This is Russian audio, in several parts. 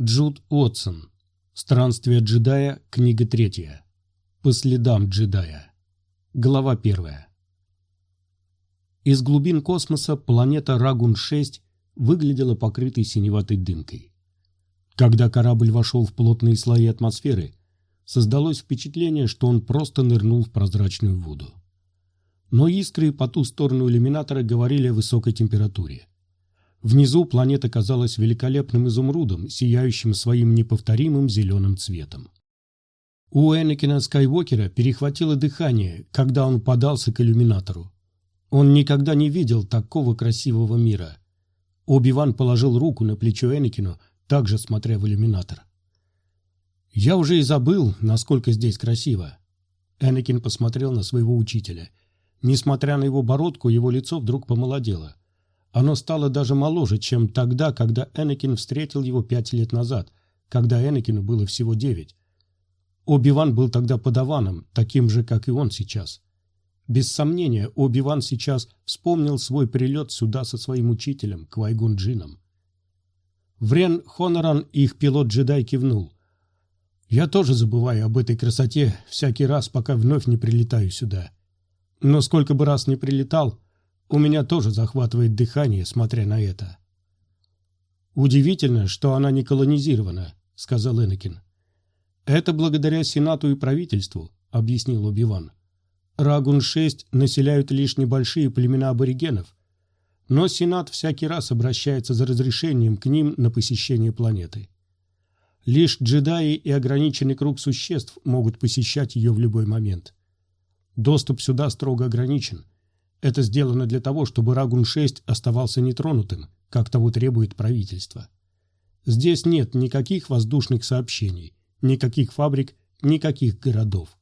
Джуд Уотсон. Странствие джедая. Книга третья. По следам джедая. Глава первая. Из глубин космоса планета Рагун-6 выглядела покрытой синеватой дымкой. Когда корабль вошел в плотные слои атмосферы, создалось впечатление, что он просто нырнул в прозрачную воду. Но искры по ту сторону иллюминатора говорили о высокой температуре. Внизу планета казалась великолепным изумрудом, сияющим своим неповторимым зеленым цветом. У Энакина Скайуокера перехватило дыхание, когда он подался к иллюминатору. Он никогда не видел такого красивого мира. Оби-Ван положил руку на плечо Энакину, также смотря в иллюминатор. «Я уже и забыл, насколько здесь красиво». Энакин посмотрел на своего учителя. Несмотря на его бородку, его лицо вдруг помолодело – оно стало даже моложе, чем тогда, когда Энакин встретил его пять лет назад, когда Энакину было всего девять. Оби-Ван был тогда подаваном, таким же, как и он сейчас. Без сомнения, Оби-Ван сейчас вспомнил свой прилет сюда со своим учителем, Квайгун Джином. Врен Хоноран, их пилот-джедай, кивнул. «Я тоже забываю об этой красоте всякий раз, пока вновь не прилетаю сюда. Но сколько бы раз не прилетал, у меня тоже захватывает дыхание, смотря на это. «Удивительно, что она не колонизирована», — сказал Энакин. «Это благодаря Сенату и правительству», — объяснил Убиван. «Рагун-6 населяют лишь небольшие племена аборигенов, но Сенат всякий раз обращается за разрешением к ним на посещение планеты. Лишь джедаи и ограниченный круг существ могут посещать ее в любой момент. Доступ сюда строго ограничен, это сделано для того, чтобы Рагун-6 оставался нетронутым, как того требует правительство. Здесь нет никаких воздушных сообщений, никаких фабрик, никаких городов.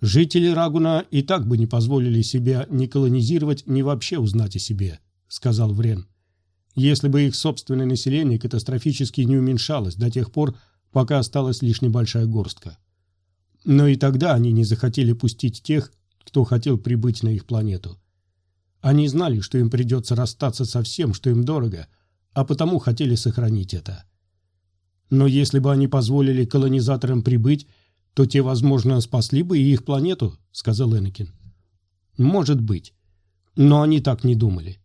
Жители Рагуна и так бы не позволили себя ни колонизировать, ни вообще узнать о себе, сказал Врен. Если бы их собственное население катастрофически не уменьшалось до тех пор, пока осталась лишь небольшая горстка. Но и тогда они не захотели пустить тех, кто хотел прибыть на их планету. Они знали, что им придется расстаться со всем, что им дорого, а потому хотели сохранить это. Но если бы они позволили колонизаторам прибыть, то те, возможно, спасли бы и их планету, сказал Энакин. Может быть. Но они так не думали.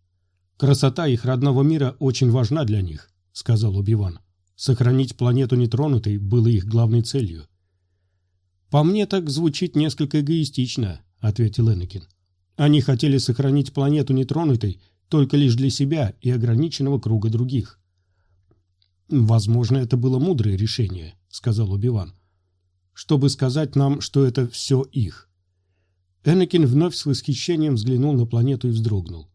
Красота их родного мира очень важна для них, сказал Убиван. Сохранить планету нетронутой было их главной целью. По мне так звучит несколько эгоистично, — ответил Энакин. «Они хотели сохранить планету нетронутой только лишь для себя и ограниченного круга других». «Возможно, это было мудрое решение», — сказал Убиван. «Чтобы сказать нам, что это все их». Энакин вновь с восхищением взглянул на планету и вздрогнул.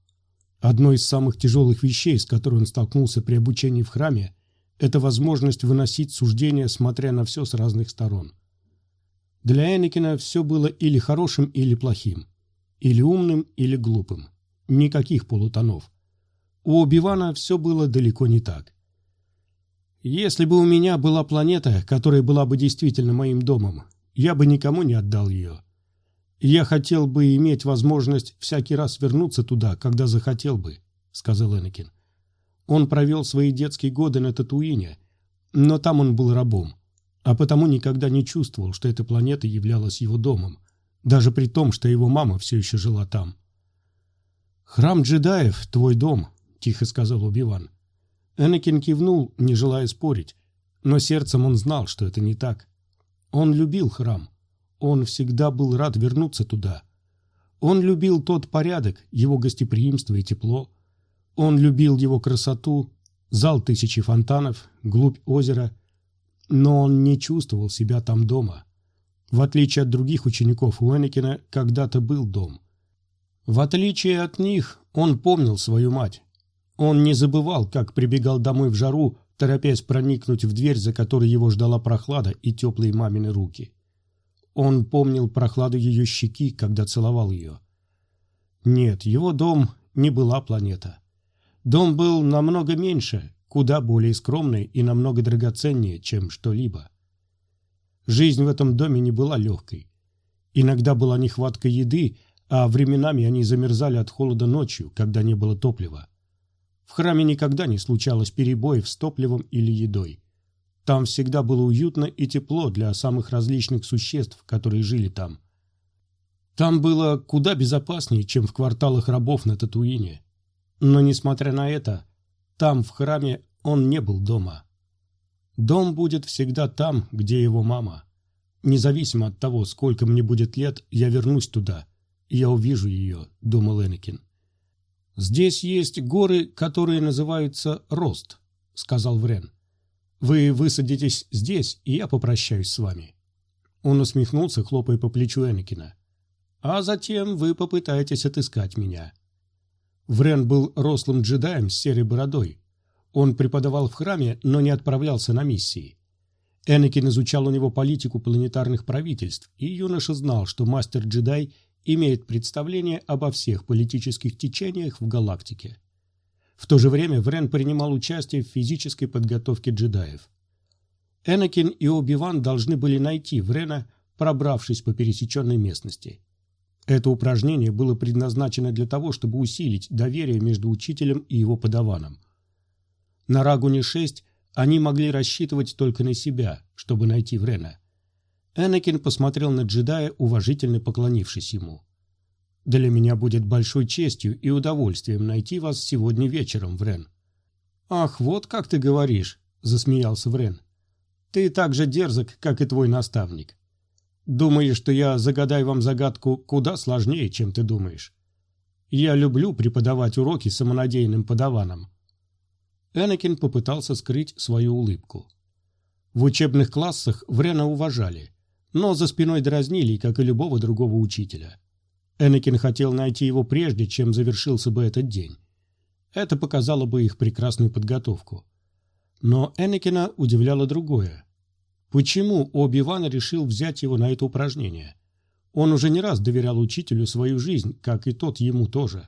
Одно из самых тяжелых вещей, с которой он столкнулся при обучении в храме, это возможность выносить суждения, смотря на все с разных сторон. Для Энакина все было или хорошим, или плохим. Или умным, или глупым. Никаких полутонов. У Оби-Вана все было далеко не так. Если бы у меня была планета, которая была бы действительно моим домом, я бы никому не отдал ее. Я хотел бы иметь возможность всякий раз вернуться туда, когда захотел бы, сказал Энакин. Он провел свои детские годы на Татуине, но там он был рабом а потому никогда не чувствовал, что эта планета являлась его домом, даже при том, что его мама все еще жила там. «Храм джедаев — твой дом», — тихо сказал Убиван. Энакин кивнул, не желая спорить, но сердцем он знал, что это не так. Он любил храм. Он всегда был рад вернуться туда. Он любил тот порядок, его гостеприимство и тепло. Он любил его красоту, зал тысячи фонтанов, глубь озера — но он не чувствовал себя там дома. В отличие от других учеников у Энакина когда-то был дом. В отличие от них, он помнил свою мать. Он не забывал, как прибегал домой в жару, торопясь проникнуть в дверь, за которой его ждала прохлада и теплые мамины руки. Он помнил прохладу ее щеки, когда целовал ее. Нет, его дом не была планета. Дом был намного меньше, куда более скромной и намного драгоценнее, чем что-либо. Жизнь в этом доме не была легкой. Иногда была нехватка еды, а временами они замерзали от холода ночью, когда не было топлива. В храме никогда не случалось перебоев с топливом или едой. Там всегда было уютно и тепло для самых различных существ, которые жили там. Там было куда безопаснее, чем в кварталах рабов на Татуине. Но, несмотря на это, там, в храме, он не был дома. Дом будет всегда там, где его мама. Независимо от того, сколько мне будет лет, я вернусь туда. Я увижу ее, думал Энакин. Здесь есть горы, которые называются Рост, сказал Врен. Вы высадитесь здесь, и я попрощаюсь с вами. Он усмехнулся, хлопая по плечу Энакина. А затем вы попытаетесь отыскать меня. Врен был рослым джедаем с серой бородой. Он преподавал в храме, но не отправлялся на миссии. Энакин изучал у него политику планетарных правительств, и юноша знал, что мастер-джедай имеет представление обо всех политических течениях в галактике. В то же время Врен принимал участие в физической подготовке джедаев. Энакин и Оби-Ван должны были найти Врена, пробравшись по пересеченной местности. Это упражнение было предназначено для того, чтобы усилить доверие между учителем и его подаваном. На Рагуне-6 они могли рассчитывать только на себя, чтобы найти Врена. Энакин посмотрел на джедая, уважительно поклонившись ему. «Для меня будет большой честью и удовольствием найти вас сегодня вечером, Врен». «Ах, вот как ты говоришь», — засмеялся Врен. «Ты так же дерзок, как и твой наставник. Думаешь, что я загадаю вам загадку куда сложнее, чем ты думаешь. Я люблю преподавать уроки самонадеянным подаванам». Энакин попытался скрыть свою улыбку. В учебных классах Врена уважали но за спиной дразнили, как и любого другого учителя. Энакин хотел найти его прежде, чем завершился бы этот день. Это показало бы их прекрасную подготовку. Но Энакина удивляло другое. Почему Оби-Ван решил взять его на это упражнение? Он уже не раз доверял учителю свою жизнь, как и тот ему тоже.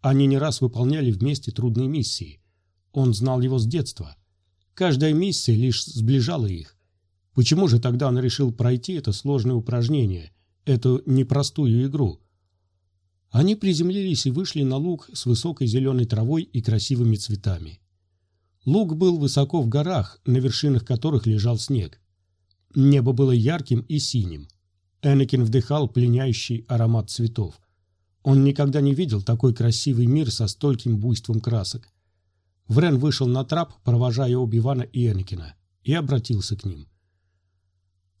Они не раз выполняли вместе трудные миссии. Он знал его с детства. Каждая миссия лишь сближала их. Почему же тогда он решил пройти это сложное упражнение, эту непростую игру? Они приземлились и вышли на луг с высокой зеленой травой и красивыми цветами. Луг был высоко в горах, на вершинах которых лежал снег. Небо было ярким и синим. Энакин вдыхал пленяющий аромат цветов. Он никогда не видел такой красивый мир со стольким буйством красок. Врен вышел на трап, провожая Оби-Вана и Энакина, и обратился к ним.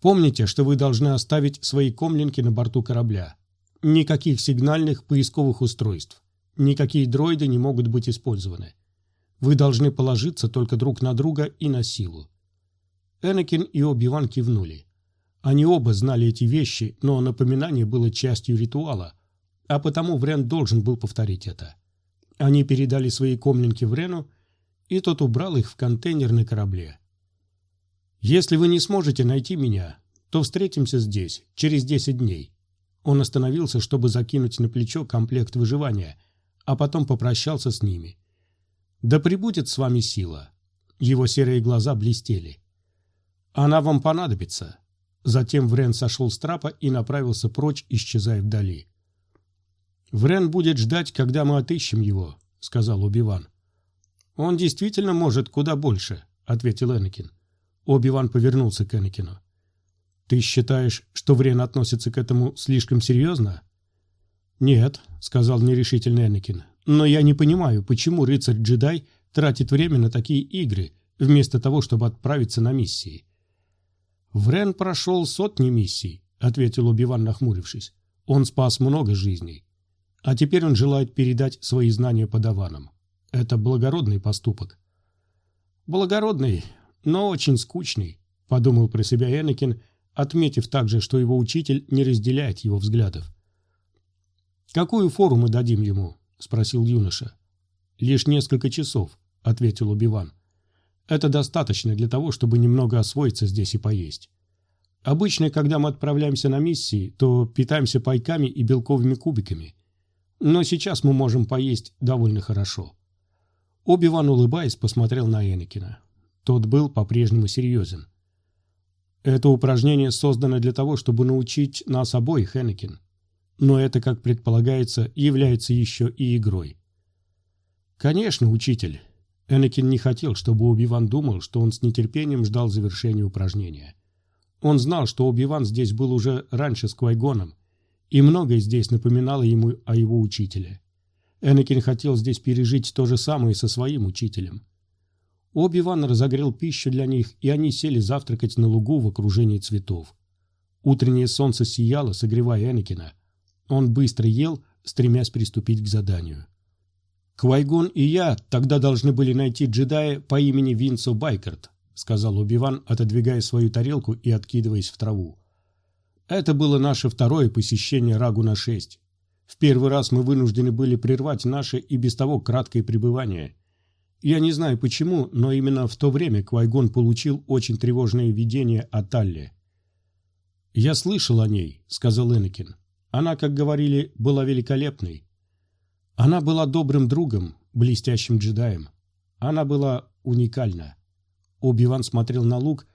Помните, что вы должны оставить свои комлинки на борту корабля. Никаких сигнальных поисковых устройств. Никакие дроиды не могут быть использованы. Вы должны положиться только друг на друга и на силу. Энакин и Оби-Ван кивнули. Они оба знали эти вещи, но напоминание было частью ритуала, а потому Врен должен был повторить это. Они передали свои комлинки Врену, и тот убрал их в контейнер на корабле. «Если вы не сможете найти меня, то встретимся здесь, через десять дней». Он остановился, чтобы закинуть на плечо комплект выживания, а потом попрощался с ними. «Да прибудет с вами сила». Его серые глаза блестели. «Она вам понадобится». Затем Врен сошел с трапа и направился прочь, исчезая вдали. «Врен будет ждать, когда мы отыщем его», — сказал Убиван. «Он действительно может куда больше», — ответил Энакин. Оби-Ван повернулся к Энакину. «Ты считаешь, что Врен относится к этому слишком серьезно?» «Нет», — сказал нерешительный Энакин. «Но я не понимаю, почему рыцарь-джедай тратит время на такие игры, вместо того, чтобы отправиться на миссии». «Врен прошел сотни миссий», — ответил Оби-Ван, нахмурившись. «Он спас много жизней. А теперь он желает передать свои знания подаванам. Это благородный поступок». «Благородный, но очень скучный», — подумал про себя Энакин, отметив также, что его учитель не разделяет его взглядов. «Какую фору мы дадим ему?» — спросил юноша. «Лишь несколько часов», — ответил Убиван. «Это достаточно для того, чтобы немного освоиться здесь и поесть. Обычно, когда мы отправляемся на миссии, то питаемся пайками и белковыми кубиками. Но сейчас мы можем поесть довольно хорошо». Оби-Ван, улыбаясь, посмотрел на Энакина. Тот был по-прежнему серьезен. Это упражнение создано для того, чтобы научить нас обоих, Энакин. Но это, как предполагается, является еще и игрой. Конечно, учитель. Энакин не хотел, чтобы Оби-Ван думал, что он с нетерпением ждал завершения упражнения. Он знал, что Оби-Ван здесь был уже раньше с Квайгоном, и многое здесь напоминало ему о его учителе. Энакин хотел здесь пережить то же самое со своим учителем. Оби-Ван разогрел пищу для них, и они сели завтракать на лугу в окружении цветов. Утреннее солнце сияло, согревая Энакина. Он быстро ел, стремясь приступить к заданию. «Квайгон и я тогда должны были найти джедая по имени Винсо Байкарт», сказал Оби-Ван, отодвигая свою тарелку и откидываясь в траву. «Это было наше второе посещение Рагуна-6. В первый раз мы вынуждены были прервать наше и без того краткое пребывание. Я не знаю почему, но именно в то время Квайгон получил очень тревожное видение о Талле. «Я слышал о ней», — сказал Энакин. «Она, как говорили, была великолепной. Она была добрым другом, блестящим джедаем. Она была уникальна». Оби-Ван смотрел на лук,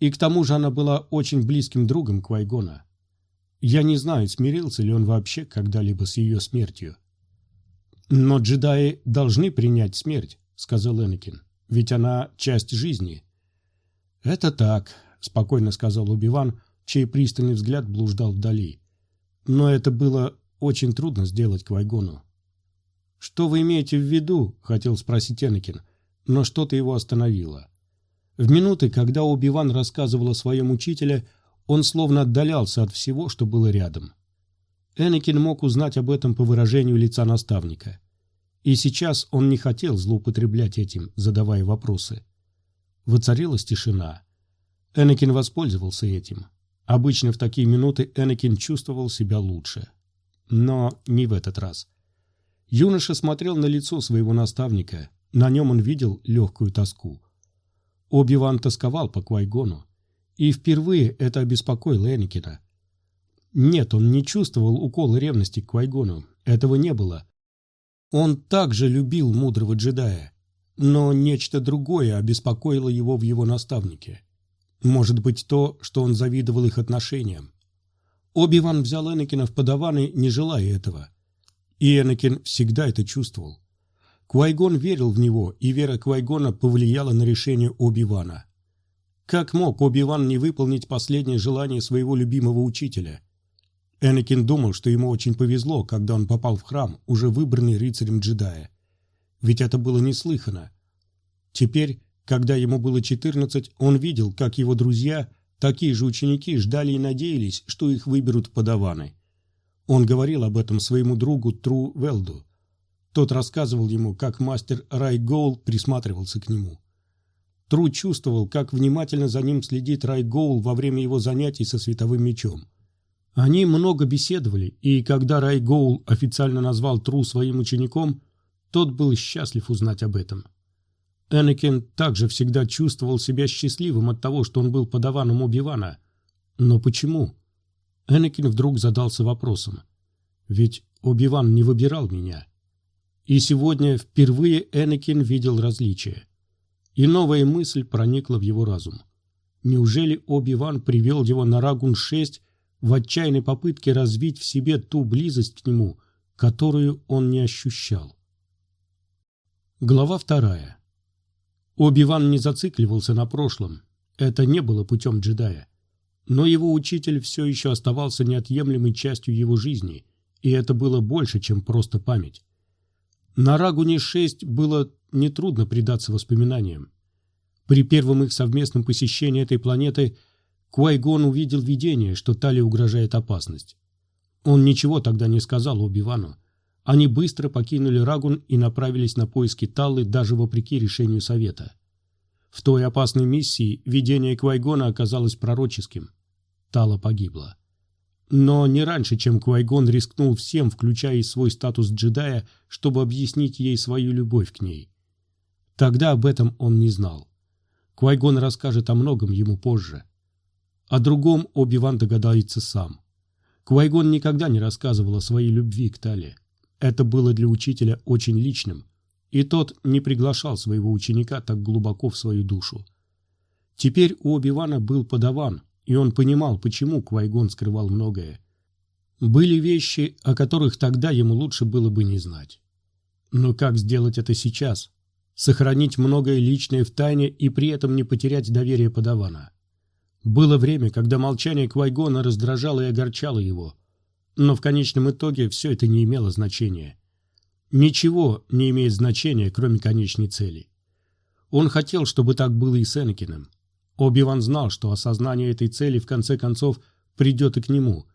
и к тому же она была очень близким другом Квайгона. Я не знаю, смирился ли он вообще когда-либо с ее смертью. «Но джедаи должны принять смерть», — сказал Энакин, — «ведь она часть жизни». «Это так», — спокойно сказал Убиван, чей пристальный взгляд блуждал вдали. «Но это было очень трудно сделать Квайгону». «Что вы имеете в виду?» — хотел спросить Энакин, но что-то его остановило. В минуты, когда Убиван рассказывал о своем учителе, — он словно отдалялся от всего, что было рядом. Энакин мог узнать об этом по выражению лица наставника. И сейчас он не хотел злоупотреблять этим, задавая вопросы. Воцарилась тишина. Энакин воспользовался этим. Обычно в такие минуты Энакин чувствовал себя лучше. Но не в этот раз. Юноша смотрел на лицо своего наставника. На нем он видел легкую тоску. Оби-Ван тосковал по Квайгону. И впервые это обеспокоило Энакина. Нет, он не чувствовал укола ревности к Квайгону. Этого не было. Он также любил мудрого джедая. Но нечто другое обеспокоило его в его наставнике. Может быть, то, что он завидовал их отношениям. Оби-Ван взял Энакина в подаваны, не желая этого. И Энакин всегда это чувствовал. Квайгон верил в него, и вера Квайгона повлияла на решение Оби-Вана. Как мог Оби-Ван не выполнить последнее желание своего любимого учителя? Энакин думал, что ему очень повезло, когда он попал в храм, уже выбранный рыцарем джедая. Ведь это было неслыхано. Теперь, когда ему было 14, он видел, как его друзья, такие же ученики, ждали и надеялись, что их выберут подаваны. Он говорил об этом своему другу Тру Велду. Тот рассказывал ему, как мастер Рай Гоул присматривался к нему. Тру чувствовал, как внимательно за ним следит Рай Гоул во время его занятий со световым мечом. Они много беседовали, и когда Рай Гоул официально назвал Тру своим учеником, тот был счастлив узнать об этом. Энакин также всегда чувствовал себя счастливым от того, что он был подаваном Оби-Вана. Но почему? Энакин вдруг задался вопросом. Ведь Оби-Ван не выбирал меня. И сегодня впервые Энакин видел различия. И новая мысль проникла в его разум. Неужели Оби-Ван привел его на Рагун-6 в отчаянной попытке развить в себе ту близость к нему, которую он не ощущал? Глава вторая. Оби-Ван не зацикливался на прошлом. Это не было путем джедая. Но его учитель все еще оставался неотъемлемой частью его жизни, и это было больше, чем просто память. На Рагуне-6 было нетрудно предаться воспоминаниям. При первом их совместном посещении этой планеты Куайгон увидел видение, что Тали угрожает опасность. Он ничего тогда не сказал Оби-Вану. Они быстро покинули Рагун и направились на поиски Таллы даже вопреки решению Совета. В той опасной миссии видение Квайгона оказалось пророческим. Тала погибла. Но не раньше, чем Квайгон рискнул всем, включая и свой статус джедая, чтобы объяснить ей свою любовь к ней. Тогда об этом он не знал. Квайгон расскажет о многом ему позже. О другом Оби-Ван догадается сам. Квайгон никогда не рассказывал о своей любви к Тале. Это было для учителя очень личным, и тот не приглашал своего ученика так глубоко в свою душу. Теперь у Оби-Вана был подаван, и он понимал, почему Квайгон скрывал многое. Были вещи, о которых тогда ему лучше было бы не знать. Но как сделать это сейчас? Сохранить многое личное в тайне и при этом не потерять доверие подавана. Было время, когда молчание Квайгона раздражало и огорчало его. Но в конечном итоге все это не имело значения. Ничего не имеет значения, кроме конечной цели. Он хотел, чтобы так было и с Энакином. Оби-Ван знал, что осознание этой цели в конце концов придет и к нему.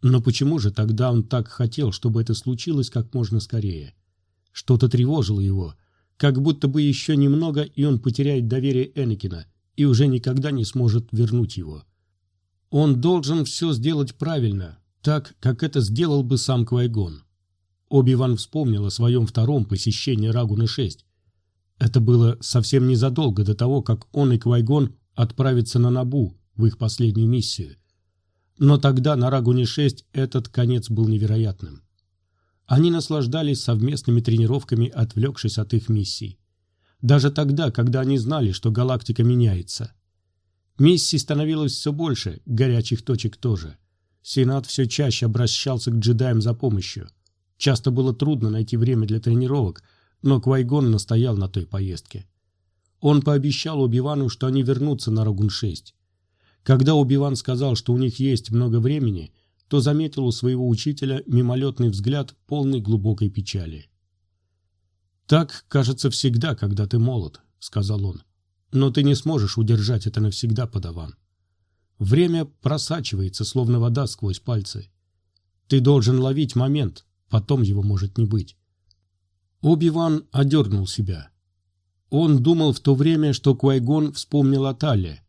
Но почему же тогда он так хотел, чтобы это случилось как можно скорее? Что-то тревожило его, как будто бы еще немного, и он потеряет доверие Энакина и уже никогда не сможет вернуть его. Он должен все сделать правильно, так, как это сделал бы сам Квайгон. Оби-Ван вспомнил о своем втором посещении Рагуны-6. Это было совсем незадолго до того, как он и Квайгон отправятся на Набу в их последнюю миссию. Но тогда на Рагуне-6 этот конец был невероятным. Они наслаждались совместными тренировками, отвлекшись от их миссий. Даже тогда, когда они знали, что галактика меняется. Миссий становилось все больше, горячих точек тоже. Сенат все чаще обращался к джедаям за помощью. Часто было трудно найти время для тренировок, но Квайгон настоял на той поездке. Он пообещал Убивану, что они вернутся на Рагун-6. Когда Убиван сказал, что у них есть много времени, то заметил у своего учителя мимолетный взгляд, полный глубокой печали. «Так, кажется, всегда, когда ты молод», — сказал он. «Но ты не сможешь удержать это навсегда, подаван. Время просачивается, словно вода сквозь пальцы. Ты должен ловить момент, потом его может не быть». Оби-Ван одернул себя. Он думал в то время, что Куайгон вспомнил о Талле.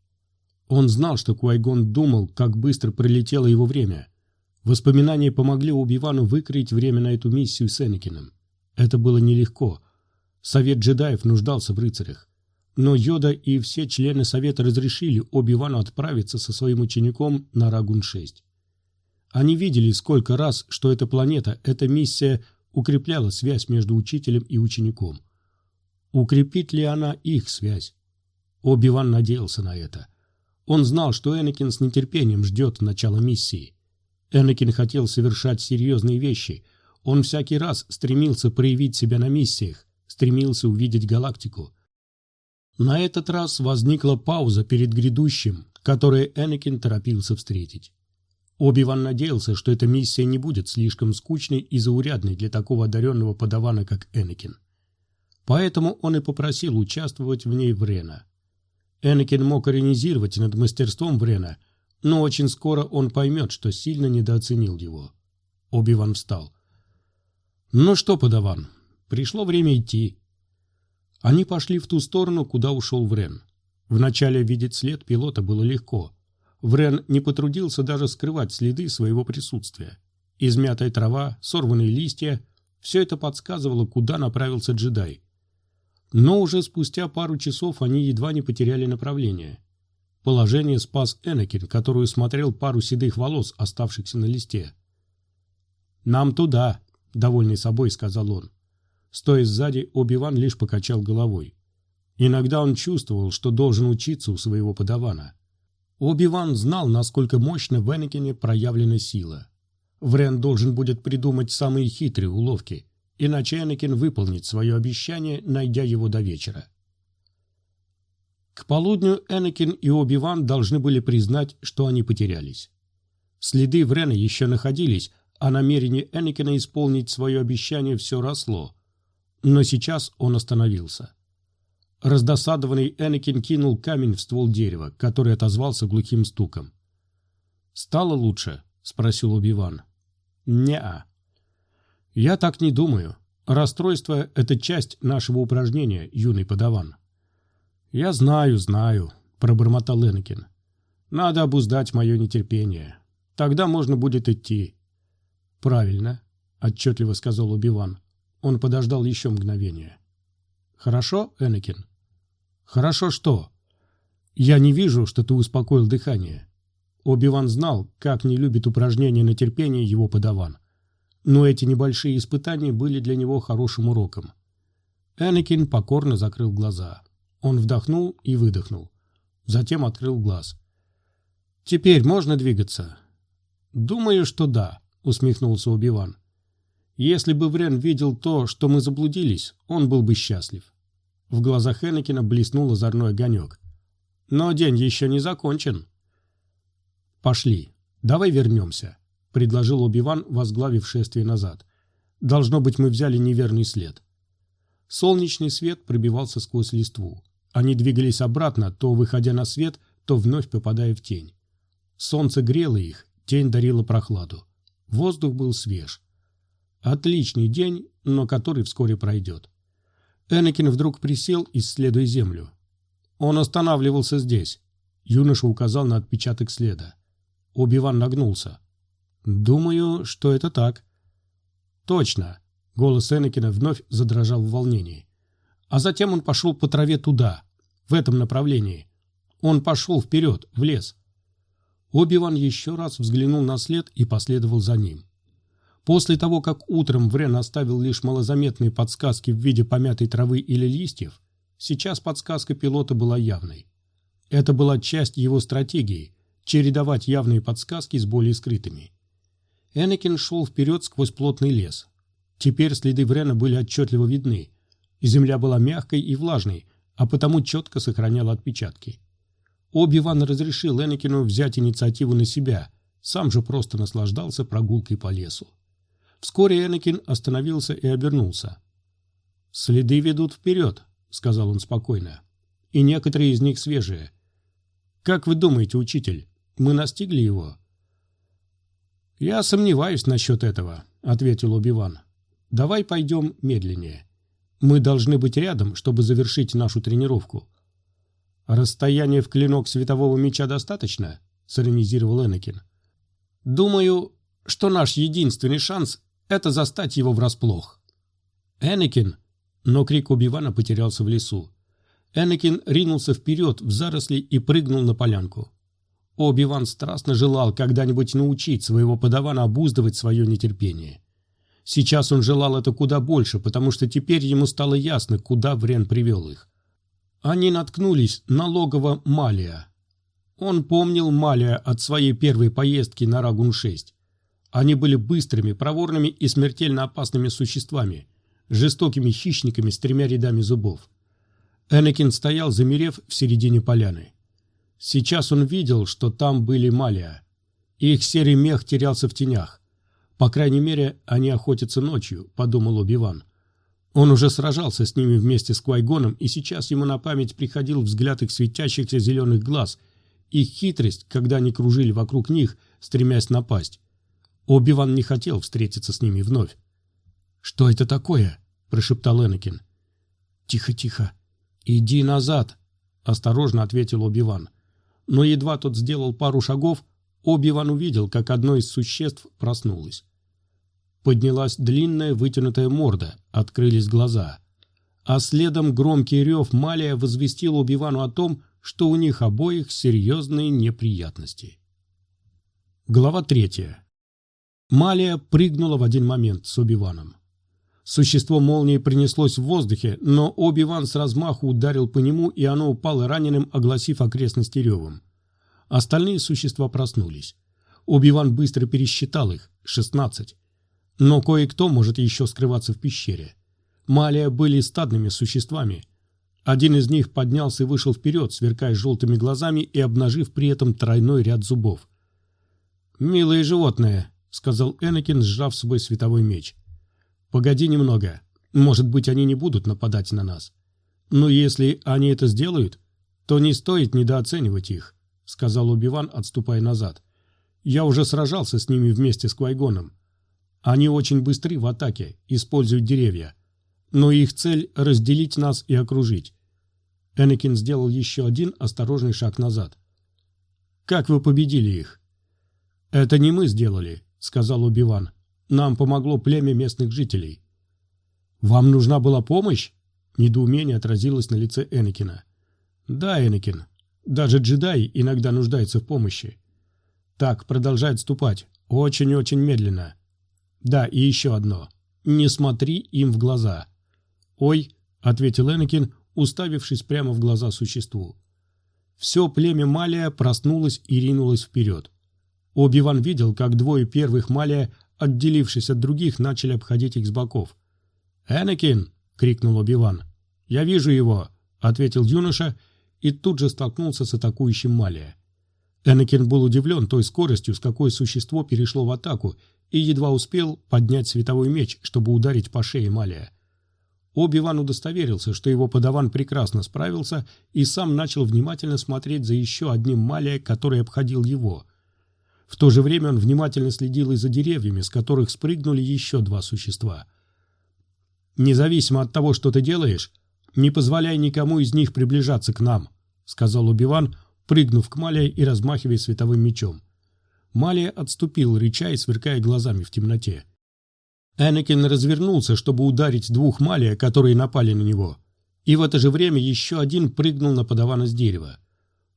Он знал, что Куайгон думал, как быстро пролетело его время. Воспоминания помогли Оби-Вану выкроить время на эту миссию с Энакином. Это было нелегко. Совет джедаев нуждался в рыцарях. Но Йода и все члены Совета разрешили Оби-Вану отправиться со своим учеником на Рагун-6. Они видели сколько раз, что эта планета, эта миссия укрепляла связь между учителем и учеником. Укрепит ли она их связь? Оби-Ван надеялся на это. Он знал, что Энакин с нетерпением ждет начала миссии. Энакин хотел совершать серьезные вещи – он всякий раз стремился проявить себя на миссиях, стремился увидеть галактику. На этот раз возникла пауза перед грядущим, которое Энакин торопился встретить. Оби-Ван надеялся, что эта миссия не будет слишком скучной и заурядной для такого одаренного подавана, как Энакин. Поэтому он и попросил участвовать в ней Врена. Энакин мог иронизировать над мастерством Врена, но очень скоро он поймет, что сильно недооценил его. Оби-Ван встал. «Ну что, подаван, пришло время идти». Они пошли в ту сторону, куда ушел Врен. Вначале видеть след пилота было легко. Врен не потрудился даже скрывать следы своего присутствия. Измятая трава, сорванные листья – все это подсказывало, куда направился джедай. Но уже спустя пару часов они едва не потеряли направление. Положение спас Энакин, который смотрел пару седых волос, оставшихся на листе. «Нам туда!» довольный собой, сказал он. Стоя сзади, Оби-Ван лишь покачал головой. Иногда он чувствовал, что должен учиться у своего подавана. Оби-Ван знал, насколько мощно в Энакине проявлена сила. Врен должен будет придумать самые хитрые уловки, иначе Энакин выполнит свое обещание, найдя его до вечера. К полудню Энакин и Оби-Ван должны были признать, что они потерялись. Следы Врена еще находились, а намерение Энакина исполнить свое обещание все росло. Но сейчас он остановился. Раздосадованный Энакин кинул камень в ствол дерева, который отозвался глухим стуком. «Стало лучше?» — спросил Убиван. «Не-а». «Я так не думаю. Расстройство — это часть нашего упражнения, юный подаван». «Я знаю, знаю», — пробормотал Энакин. «Надо обуздать мое нетерпение. Тогда можно будет идти. «Правильно», — отчетливо сказал Убиван. Он подождал еще мгновение. «Хорошо, Энакин?» «Хорошо что?» «Я не вижу, что ты успокоил дыхание». Оби-Ван знал, как не любит упражнения на терпение его подаван. Но эти небольшие испытания были для него хорошим уроком. Энакин покорно закрыл глаза. Он вдохнул и выдохнул. Затем открыл глаз. «Теперь можно двигаться?» «Думаю, что да», усмехнулся Убиван. Если бы Врен видел то, что мы заблудились, он был бы счастлив. В глазах Энакина блеснул озорной огонек. Но день еще не закончен. «Пошли, давай вернемся», — предложил Обиван, возглавив шествие назад. «Должно быть, мы взяли неверный след». Солнечный свет пробивался сквозь листву. Они двигались обратно, то выходя на свет, то вновь попадая в тень. Солнце грело их, тень дарила прохладу. Воздух был свеж. Отличный день, но который вскоре пройдет. Энакин вдруг присел, исследуя землю. Он останавливался здесь. Юноша указал на отпечаток следа. Оби-Ван нагнулся. «Думаю, что это так». «Точно!» — голос Энакина вновь задрожал в волнении. А затем он пошел по траве туда, в этом направлении. Он пошел вперед, в лес. Оби-Ван еще раз взглянул на след и последовал за ним. После того, как утром Врен оставил лишь малозаметные подсказки в виде помятой травы или листьев, сейчас подсказка пилота была явной. Это была часть его стратегии – чередовать явные подсказки с более скрытыми. Энакин шел вперед сквозь плотный лес. Теперь следы Врена были отчетливо видны. Земля была мягкой и влажной, а потому четко сохраняла отпечатки. Оби-Ван разрешил Энакину взять инициативу на себя, сам же просто наслаждался прогулкой по лесу. Вскоре Энакин остановился и обернулся. «Следы ведут вперед», — сказал он спокойно. «И некоторые из них свежие. Как вы думаете, учитель, мы настигли его?» «Я сомневаюсь насчет этого», — ответил Оби-Ван. «Давай пойдем медленнее. Мы должны быть рядом, чтобы завершить нашу тренировку». «Расстояние в клинок светового меча достаточно?» — сиронизировал Энакин. «Думаю, что наш единственный шанс это застать его врасплох. «Энакин!» Но крик Убивана потерялся в лесу. Энакин ринулся вперед в заросли и прыгнул на полянку. Оби-Ван страстно желал когда-нибудь научить своего подавана обуздывать свое нетерпение. Сейчас он желал это куда больше, потому что теперь ему стало ясно, куда Врен привел их. Они наткнулись на логово Малия. Он помнил Малия от своей первой поездки на Рагун-6. Они были быстрыми, проворными и смертельно опасными существами, жестокими хищниками с тремя рядами зубов. Энакин стоял, замерев в середине поляны. Сейчас он видел, что там были малия. Их серый мех терялся в тенях. По крайней мере, они охотятся ночью, подумал Оби-Ван. Он уже сражался с ними вместе с Квайгоном, и сейчас ему на память приходил взгляд их светящихся зеленых глаз, их хитрость, когда они кружили вокруг них, стремясь напасть. Оби-Ван не хотел встретиться с ними вновь. «Что это такое?» – прошептал Энакин. «Тихо, тихо. Иди назад!» – осторожно ответил Оби-Ван. Но едва тот сделал пару шагов, Оби-Ван увидел, как одно из существ проснулось. Поднялась длинная вытянутая морда, открылись глаза. А следом громкий рев Малия возвестил Оби-Вану о том, что у них обоих серьезные неприятности. Глава третья. Малия прыгнула в один момент с Оби-Ваном. Существо молнии принеслось в воздухе, но Оби-Ван с размаху ударил по нему, и оно упало раненым, огласив окрестности ревом. Остальные существа проснулись. Оби-Ван быстро пересчитал их – шестнадцать. Но кое-кто может еще скрываться в пещере. Малия были стадными существами. Один из них поднялся и вышел вперед, сверкая желтыми глазами и обнажив при этом тройной ряд зубов. «Милые животные», сказал Энакин, сжав свой световой меч. «Погоди немного. Может быть, они не будут нападать на нас. Но если они это сделают, то не стоит недооценивать их», — сказал Убиван, отступая назад. «Я уже сражался с ними вместе с Квайгоном. Они очень быстры в атаке, используют деревья. Но их цель — разделить нас и окружить». Энакин сделал еще один осторожный шаг назад. «Как вы победили их?» «Это не мы сделали сказал Убиван. «Нам помогло племя местных жителей». «Вам нужна была помощь?» Недоумение отразилось на лице Энакина. «Да, Энакин. Даже джедаи иногда нуждаются в помощи. Так, продолжай отступать. Очень-очень медленно. Да, и еще одно. Не смотри им в глаза». «Ой», — ответил Энакин, уставившись прямо в глаза существу. Все племя Малия проснулось и ринулось вперед. Оби-Ван видел, как двое первых Малия отделившись от других, начали обходить их с боков. «Энакин!» — крикнул Оби-Ван. «Я вижу его!» — ответил юноша и тут же столкнулся с атакующим Малия. Энакин был удивлен той скоростью, с какой существо перешло в атаку, и едва успел поднять световой меч, чтобы ударить по шее Малия. Оби-Ван удостоверился, что его подаван прекрасно справился и сам начал внимательно смотреть за еще одним Малия, который обходил его. В то же время он внимательно следил и за деревьями, с которых спрыгнули еще два существа. «Независимо от того, что ты делаешь, не позволяй никому из них приближаться к нам», — сказал Убиван, прыгнув к Малия и размахивая световым мечом. Малия отступил, рыча и сверкая глазами в темноте. Энакин развернулся, чтобы ударить двух Малия, которые напали на него. И в это же время еще один прыгнул на подавана с дерева.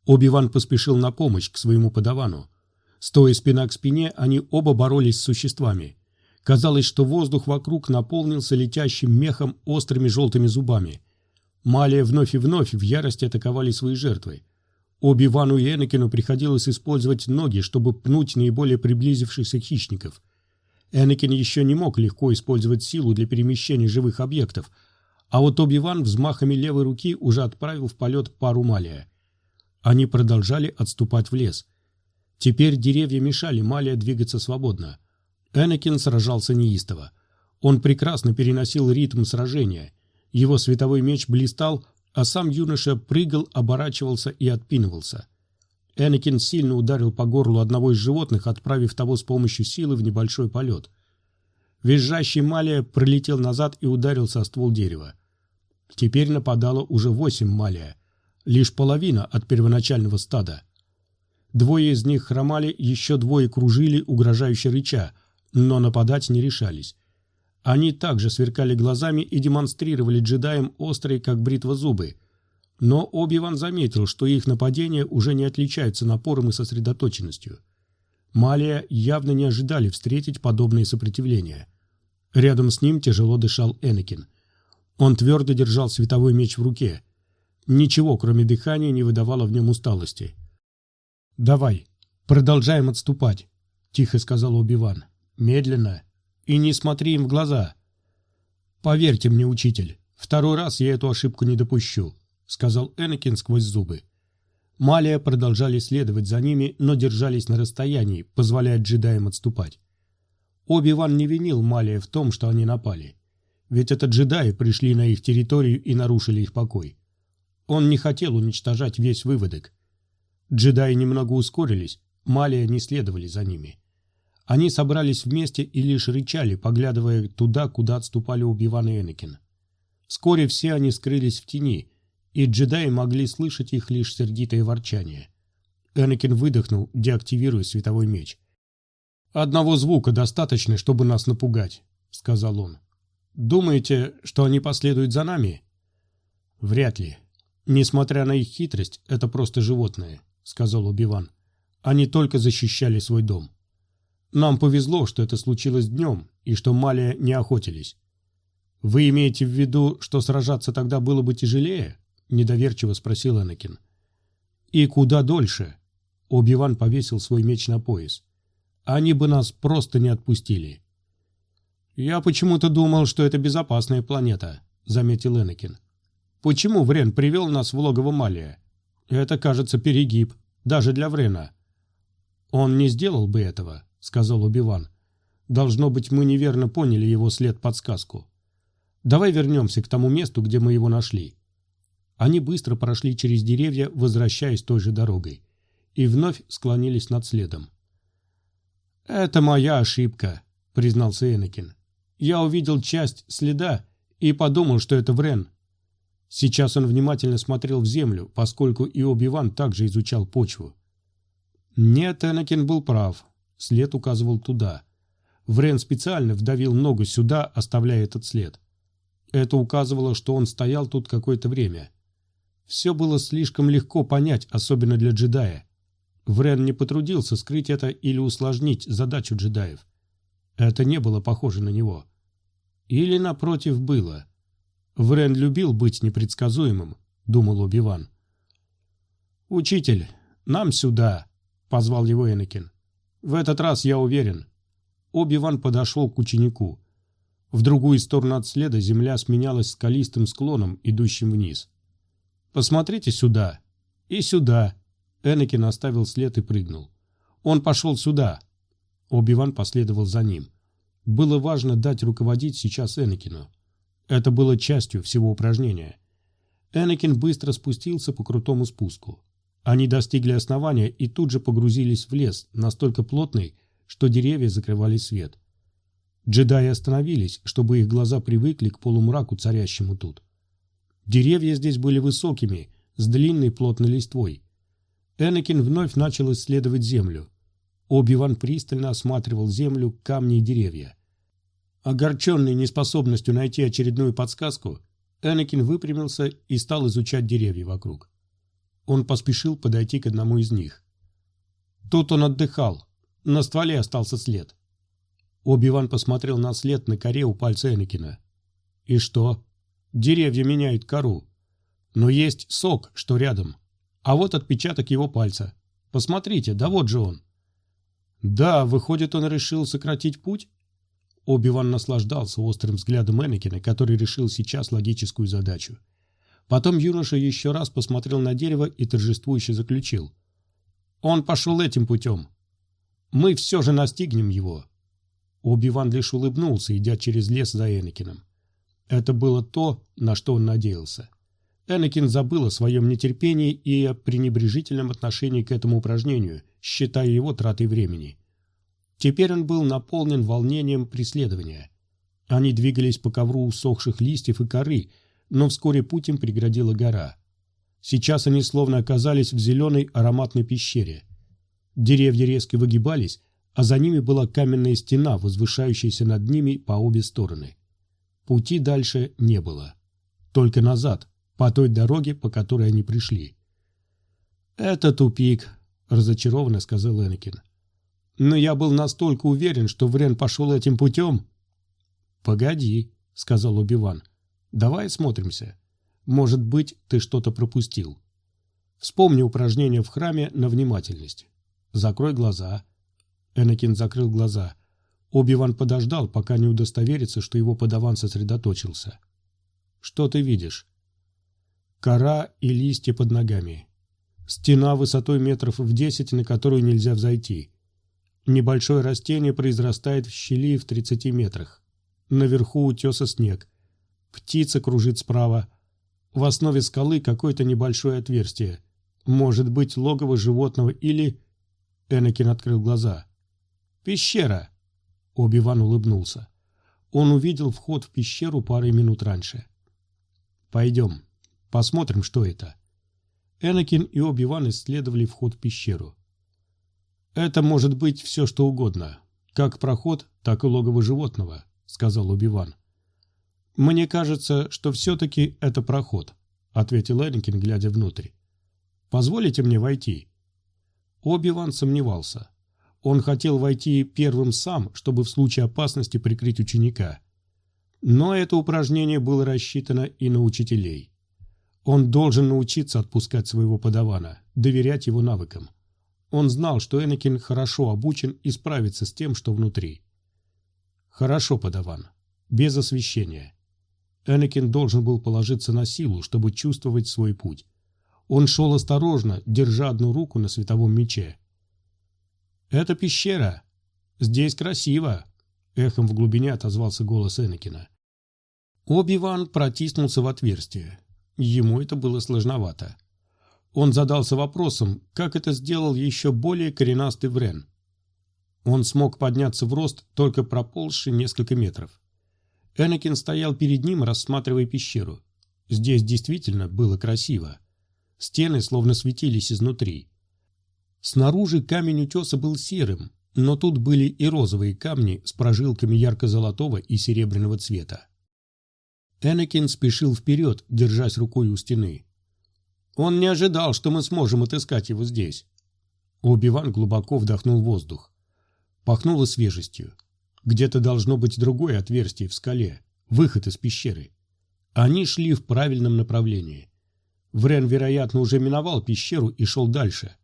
Оби-Ван поспешил на помощь к своему подавану. Стоя спина к спине, они оба боролись с существами. Казалось, что воздух вокруг наполнился летящим мехом острыми желтыми зубами. Малия вновь и вновь в ярости атаковали свои жертвы. Оби-Вану и Энакину приходилось использовать ноги, чтобы пнуть наиболее приблизившихся хищников. Энакин еще не мог легко использовать силу для перемещения живых объектов, а вот Оби-Ван взмахами левой руки уже отправил в полет пару Малия. Они продолжали отступать в лес. Теперь деревья мешали Малия двигаться свободно. Энакин сражался неистово. Он прекрасно переносил ритм сражения. Его световой меч блистал, а сам юноша прыгал, оборачивался и отпинывался. Энакин сильно ударил по горлу одного из животных, отправив того с помощью силы в небольшой полет. Визжащий Малия пролетел назад и ударился о ствол дерева. Теперь нападало уже восемь Малия, лишь половина от первоначального стада. Двое из них хромали, еще двое кружили, угрожающе рыча, но нападать не решались. Они также сверкали глазами и демонстрировали джедаям острые, как бритва, зубы. Но Оби-Ван заметил, что их нападения уже не отличаются напором и сосредоточенностью. Малия явно не ожидали встретить подобные сопротивления. Рядом с ним тяжело дышал Энакин. Он твердо держал световой меч в руке. Ничего, кроме дыхания, не выдавало в нем усталости. «Давай, продолжаем отступать», — тихо сказал Оби-Ван. «Медленно, и не смотри им в глаза. Поверьте мне, учитель, второй раз я эту ошибку не допущу, сказал Энакин сквозь зубы. Малия продолжали следовать за ними, но держались на расстоянии, позволяя джедаям отступать. Оби-Ван не винил Малия в том, что они напали. Ведь это джедаи пришли на их территорию и нарушили их покой. Он не хотел уничтожать весь выводок. Джедаи немного ускорились, Малия не следовали за ними. Они собрались вместе и лишь рычали, поглядывая туда, куда отступали Убиван и Энакин. Вскоре все они скрылись в тени, и джедаи могли слышать их лишь сердитое ворчание. Энакин выдохнул, деактивируя световой меч. «Одного звука достаточно, чтобы нас напугать», — сказал он. «Думаете, что они последуют за нами?» «Вряд ли. Несмотря на их хитрость, это просто животные», — сказал Убиван. «Они только защищали свой дом». Нам повезло, что это случилось днем, и что Малия не охотились. Вы имеете в виду, что сражаться тогда было бы тяжелее? Недоверчиво спросил Энакин. И куда дольше? Оби-Ван повесил свой меч на пояс. Они бы нас просто не отпустили. Я почему-то думал, что это безопасная планета, заметил Энакин. Почему Врен привел нас в логово Малия? Это, кажется, перегиб, даже для Врена. Он не сделал бы этого, — сказал Убиван. «Должно быть, мы неверно поняли его след-подсказку. Давай вернемся к тому месту, где мы его нашли». Они быстро прошли через деревья, возвращаясь той же дорогой, и вновь склонились над следом. «Это моя ошибка», — признался Энакин. «Я увидел часть следа и подумал, что это Врен». Сейчас он внимательно смотрел в землю, поскольку и Оби-Ван также изучал почву. Нет, Энакин был прав. След указывал туда. Врен специально вдавил ногу сюда, оставляя этот след. Это указывало, что он стоял тут какое-то время. Все было слишком легко понять, особенно для джедая. Врен не потрудился скрыть это или усложнить задачу джедаев. Это не было похоже на него. Или, напротив, было. Врен любил быть непредсказуемым, думал Оби-Ван. «Учитель, нам сюда!» — позвал его Энакин. В этот раз я уверен. Оби-Ван подошел к ученику. В другую сторону от следа земля сменялась скалистым склоном, идущим вниз. «Посмотрите сюда!» «И сюда!» Энакин оставил след и прыгнул. «Он пошел сюда!» Оби-Ван последовал за ним. Было важно дать руководить сейчас Энакину. Это было частью всего упражнения. Энакин быстро спустился по крутому спуску. Они достигли основания и тут же погрузились в лес, настолько плотный, что деревья закрывали свет. Джедаи остановились, чтобы их глаза привыкли к полумраку, царящему тут. Деревья здесь были высокими, с длинной плотной листвой. Энакин вновь начал исследовать землю. Оби-Ван пристально осматривал землю, камни и деревья. Огорченный неспособностью найти очередную подсказку, Энакин выпрямился и стал изучать деревья вокруг. Он поспешил подойти к одному из них. Тут он отдыхал. На стволе остался след. Оби-Ван посмотрел на след на коре у пальца Энакина. «И что?» «Деревья меняют кору. Но есть сок, что рядом. А вот отпечаток его пальца. Посмотрите, да вот же он». «Да, выходит, он решил сократить путь?» Оби-Ван наслаждался острым взглядом Энакина, который решил сейчас логическую задачу. Потом юноша еще раз посмотрел на дерево и торжествующе заключил. «Он пошел этим путем. Мы все же настигнем его. Оби-Ван лишь улыбнулся, идя через лес за Энакином. Это было то, на что он надеялся. Энакин забыл о своем нетерпении и о пренебрежительном отношении к этому упражнению, считая его тратой времени. Теперь он был наполнен волнением преследования. Они двигались по ковру усохших листьев и коры, но вскоре путь им преградила гора. Сейчас они словно оказались в зеленой ароматной пещере. Деревья резко выгибались, а за ними была каменная стена, возвышающаяся над ними по обе стороны. Пути дальше не было. Только назад, по той дороге, по которой они пришли. «Это тупик», — разочарованно сказал Энакин. «Но я был настолько уверен, что Врен пошел этим путем». «Погоди», — сказал Убиван. «Давай смотримся. Может быть, ты что-то пропустил. Вспомни упражнение в храме на внимательность. Закрой глаза, Энакин закрыл глаза. Оби-Ван подождал, пока не удостоверится, что его подаван сосредоточился. «Что ты видишь?» «Кора и листья под ногами. Стена высотой метров в десять, на которую нельзя взойти. Небольшое растение произрастает в щели в тридцати метрах. Наверху утеса снег. Птица кружит справа. В основе скалы какое-то небольшое отверстие. Может быть, логово животного или...» Энакин открыл глаза. «Пещера!» Оби-Ван улыбнулся. Он увидел вход в пещеру парой минут раньше. «Пойдем, посмотрим, что это». Энакин и Оби-Ван исследовали вход в пещеру. «Это может быть все, что угодно. Как проход, так и логово животного», — сказал Оби-Ван. «Мне кажется, что все-таки это проход», — ответил Энакин, глядя внутрь. «Позволите мне войти?» Оби-Ван сомневался. Он хотел войти первым сам, чтобы в случае опасности прикрыть ученика. Но это упражнение было рассчитано и на учителей. Он должен научиться отпускать своего подавана, доверять его навыкам. Он знал, что Энакин хорошо обучен и справится с тем, что внутри. Хорошо, подаван. Без освещения. Энакин должен был положиться на силу, чтобы чувствовать свой путь. Он шел осторожно, держа одну руку на световом мече. «Это пещера. Здесь красиво», — эхом в глубине отозвался голос Энакина. Оби-Ван протиснулся в отверстие. Ему это было сложновато. Он задался вопросом, как это сделал еще более коренастый Врен. Он смог подняться в рост, только проползши несколько метров. Энакин стоял перед ним, рассматривая пещеру. Здесь действительно было красиво. Стены словно светились изнутри. Снаружи камень утеса был серым, но тут были и розовые камни с прожилками ярко-золотого и серебряного цвета. Энакин спешил вперед, держась рукой у стены. Он не ожидал, что мы сможем отыскать его здесь. Оби-Ван глубоко вдохнул воздух. Пахнуло свежестью. Где-то должно быть другое отверстие в скале, выход из пещеры. Они шли в правильном направлении. Врен, вероятно, уже миновал пещеру и шел дальше.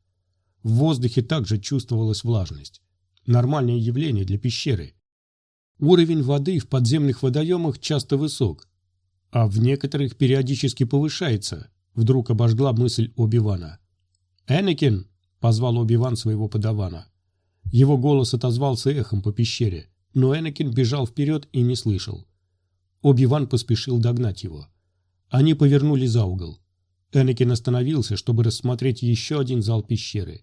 В воздухе также чувствовалась влажность. нормальное явление для пещеры. Уровень воды в подземных водоемах часто высок, а в некоторых периодически повышается, вдруг обожгла мысль Оби-Вана. «Энакин!» — позвал Оби-Ван своего подавана. Его голос отозвался эхом по пещере, но Энакин бежал вперед и не слышал. Оби-Ван поспешил догнать его. Они повернули за угол. Энакин остановился, чтобы рассмотреть еще один зал пещеры.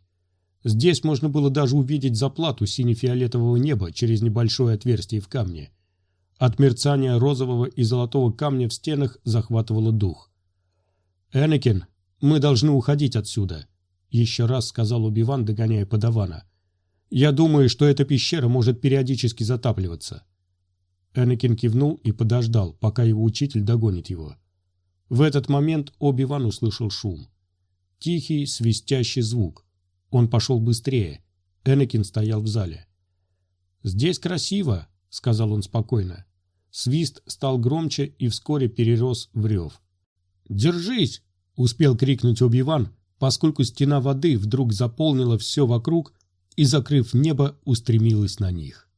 Здесь можно было даже увидеть заплату сине-фиолетового неба через небольшое отверстие в камне. От мерцания розового и золотого камня в стенах захватывало дух. «Энакин, мы должны уходить отсюда», — еще раз сказал Убиван, догоняя подавана. «Я думаю, что эта пещера может периодически затапливаться». Энакин кивнул и подождал, пока его учитель догонит его. В этот момент Оби-Ван услышал шум. Тихий, свистящий звук. Он пошел быстрее. Энакин стоял в зале. «Здесь красиво», — сказал он спокойно. Свист стал громче и вскоре перерос в рев. «Держись!» — успел крикнуть Оби-Ван, поскольку стена воды вдруг заполнила все вокруг и, закрыв небо, устремилась на них.